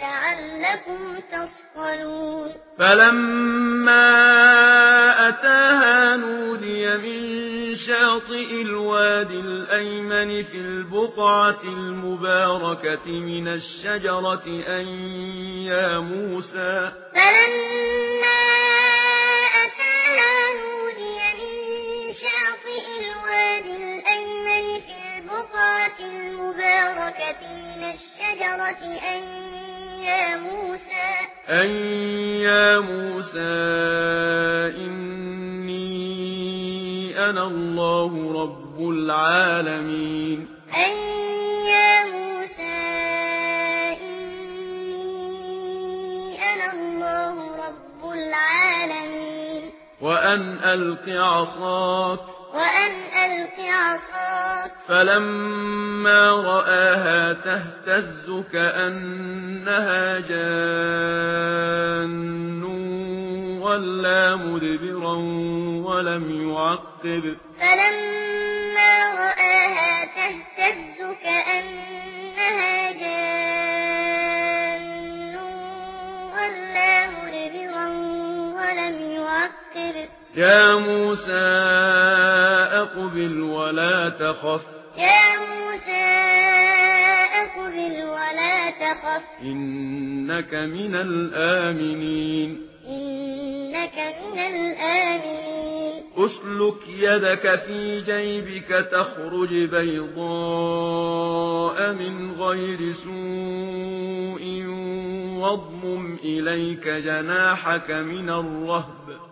لعلكم تسقلون فلما أتاها نودي من شاطئ الوادي الأيمن في البقعة المباركة من الشجرة أن يا موسى. فلما أتاها نودي من شاطئ الوادي الأيمن في البقعة المباركة من الشجرة أن أي أن يا موسى إني أنا الله رب العالمين. أن يا موسى إني أنا الله رب العالمين. وأن ألق عصاك وأن ألق عصاك فلما رآها تهتز كأنها جان ولا مدبرا ولم يعقب فلما رآها تهتز كأنها جان فاصبر يا موسى اقبل ولا تخف. يا موسى اقبل ولا تخف. انك من الامنين. انك من الامنين. اسلك يدك في جيبك تخرج بيضاء من غير سوء واضم اليك جناحك من الرهب.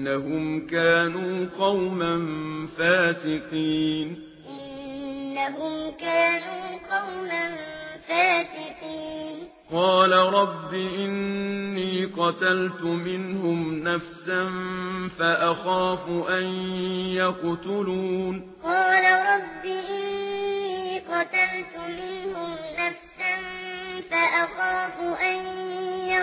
إنهم كانوا قوما فاسقين إنهم كانوا قوما فاسقين قال رب إني قتلت منهم نفسا فأخاف أن يقتلون قال رب إني قتلت منهم نفسا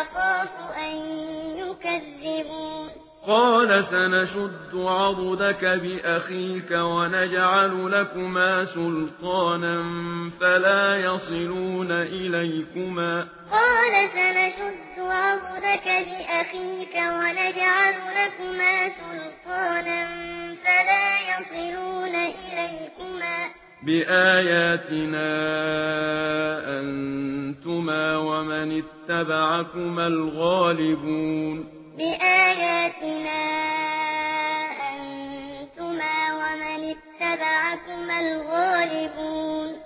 أخاف أن يكذبون. قال سنشد عضدك بأخيك ونجعل لكما سلطانا فلا يصلون إليكما. قال سنشد عضدك بأخيك ونجعل لكما سلطانا فلا يصلون إليكما. بآياتنا أنت أنتما ومن اتبعكما الغالبون بآياتنا أنتما ومن اتبعكما الغالبون